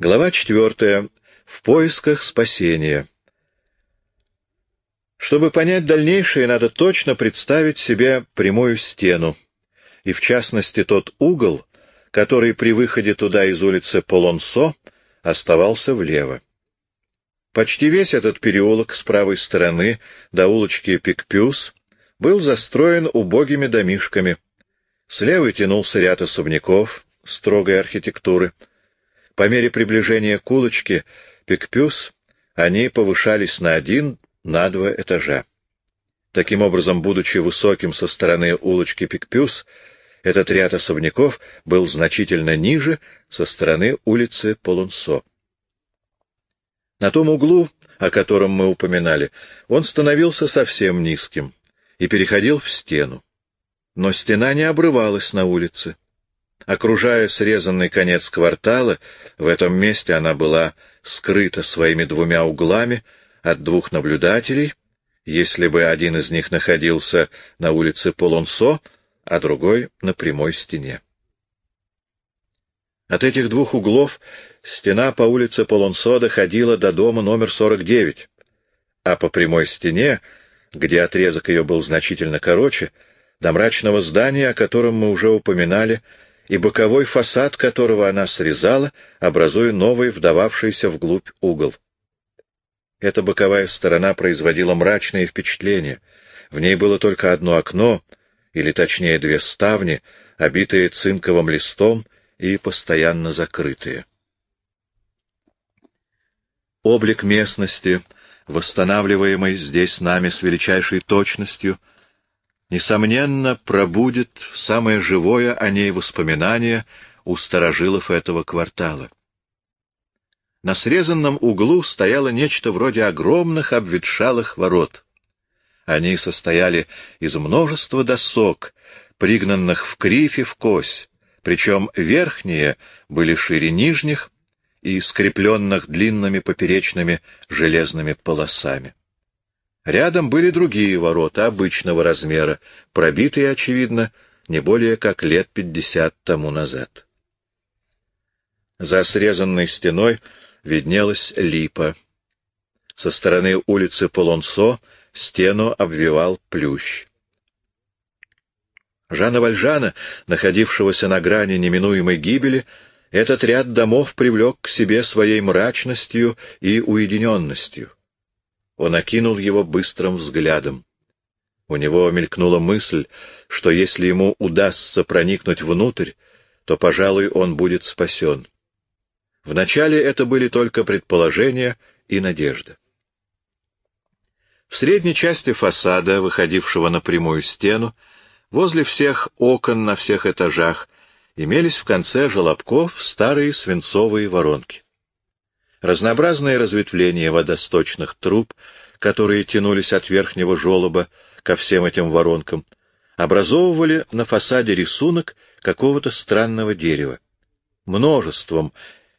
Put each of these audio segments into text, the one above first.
Глава четвертая. В поисках спасения. Чтобы понять дальнейшее, надо точно представить себе прямую стену, и в частности тот угол, который при выходе туда из улицы Полонсо оставался влево. Почти весь этот переулок с правой стороны до улочки Пикпюс был застроен убогими домишками. Слева тянулся ряд особняков строгой архитектуры. По мере приближения к улочке Пикпюс они повышались на один на два этажа. Таким образом, будучи высоким со стороны улочки Пикпюс, этот ряд особняков был значительно ниже со стороны улицы Полунсо. На том углу, о котором мы упоминали, он становился совсем низким и переходил в стену. Но стена не обрывалась на улице. Окружая срезанный конец квартала, в этом месте она была скрыта своими двумя углами от двух наблюдателей, если бы один из них находился на улице Полонсо, а другой — на прямой стене. От этих двух углов стена по улице Полонсо доходила до дома номер 49, а по прямой стене, где отрезок ее был значительно короче, до мрачного здания, о котором мы уже упоминали, и боковой фасад которого она срезала, образуя новый, вдававшийся вглубь угол. Эта боковая сторона производила мрачное впечатление. В ней было только одно окно, или точнее две ставни, обитые цинковым листом и постоянно закрытые. Облик местности, восстанавливаемый здесь нами с величайшей точностью — несомненно, пробудет самое живое о ней воспоминание у старожилов этого квартала. На срезанном углу стояло нечто вроде огромных обветшалых ворот. Они состояли из множества досок, пригнанных в кривь и в кось, причем верхние были шире нижних и скрепленных длинными поперечными железными полосами. Рядом были другие ворота обычного размера, пробитые, очевидно, не более как лет пятьдесят тому назад. За срезанной стеной виднелась липа. Со стороны улицы Полонсо стену обвивал плющ. Жана Вальжана, находившегося на грани неминуемой гибели, этот ряд домов привлек к себе своей мрачностью и уединенностью. Он окинул его быстрым взглядом. У него мелькнула мысль, что если ему удастся проникнуть внутрь, то, пожалуй, он будет спасен. Вначале это были только предположения и надежда. В средней части фасада, выходившего на прямую стену, возле всех окон на всех этажах, имелись в конце желобков старые свинцовые воронки. Разнообразные разветвления водосточных труб, которые тянулись от верхнего желоба ко всем этим воронкам, образовывали на фасаде рисунок какого-то странного дерева. Множеством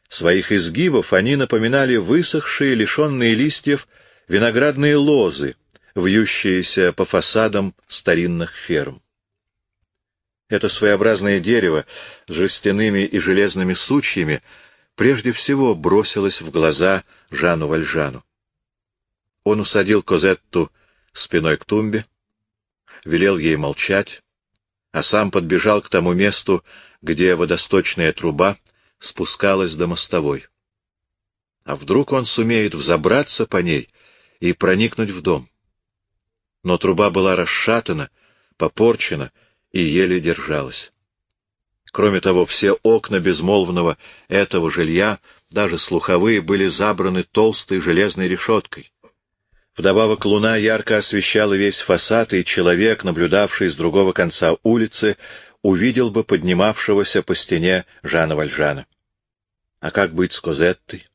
своих изгибов они напоминали высохшие, лишенные листьев, виноградные лозы, вьющиеся по фасадам старинных ферм. Это своеобразное дерево с жестяными и железными сучьями — прежде всего бросилось в глаза Жану Вальжану. Он усадил Козетту спиной к тумбе, велел ей молчать, а сам подбежал к тому месту, где водосточная труба спускалась до мостовой. А вдруг он сумеет взобраться по ней и проникнуть в дом? Но труба была расшатана, попорчена и еле держалась. Кроме того, все окна безмолвного этого жилья, даже слуховые, были забраны толстой железной решеткой. Вдобавок луна ярко освещала весь фасад, и человек, наблюдавший с другого конца улицы, увидел бы поднимавшегося по стене Жана Вальжана. А как быть с Козеттой?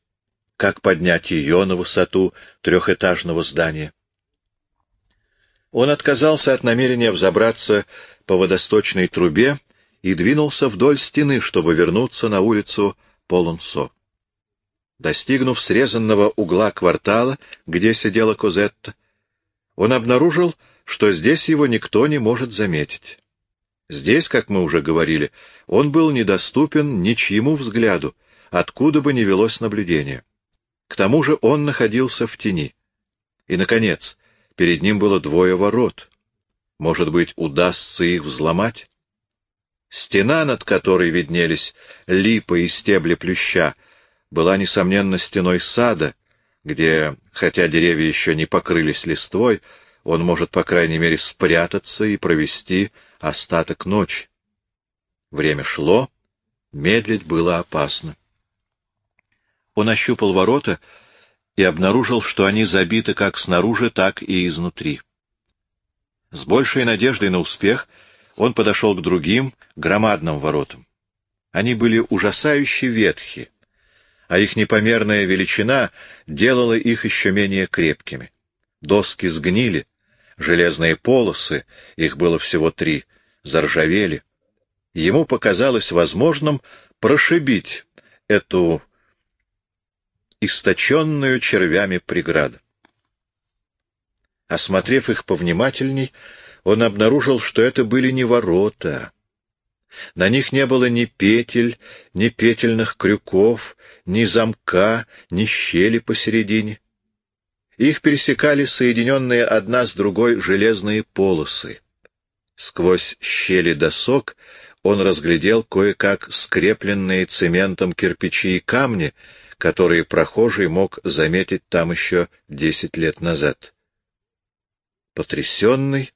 Как поднять ее на высоту трехэтажного здания? Он отказался от намерения взобраться по водосточной трубе и двинулся вдоль стены, чтобы вернуться на улицу Полонсо. Достигнув срезанного угла квартала, где сидела Козетта, он обнаружил, что здесь его никто не может заметить. Здесь, как мы уже говорили, он был недоступен ничьему взгляду, откуда бы ни велось наблюдение. К тому же он находился в тени. И, наконец, перед ним было двое ворот. Может быть, удастся их взломать? Стена, над которой виднелись липы и стебли плюща, была, несомненно, стеной сада, где, хотя деревья еще не покрылись листвой, он может, по крайней мере, спрятаться и провести остаток ночи. Время шло, медлить было опасно. Он ощупал ворота и обнаружил, что они забиты как снаружи, так и изнутри. С большей надеждой на успех он подошел к другим, громадным воротам. Они были ужасающе ветхи, а их непомерная величина делала их еще менее крепкими. Доски сгнили, железные полосы, их было всего три, заржавели. Ему показалось возможным прошибить эту источенную червями преграду. Осмотрев их повнимательней, он обнаружил, что это были не ворота. На них не было ни петель, ни петельных крюков, ни замка, ни щели посередине. Их пересекали соединенные одна с другой железные полосы. Сквозь щели досок он разглядел кое-как скрепленные цементом кирпичи и камни, которые прохожий мог заметить там еще десять лет назад. Потрясенный,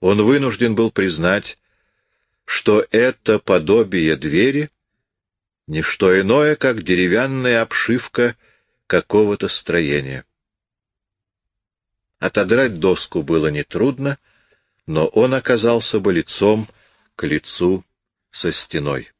он вынужден был признать, что это подобие двери — не что иное, как деревянная обшивка какого-то строения. Отодрать доску было нетрудно, но он оказался бы лицом к лицу со стеной.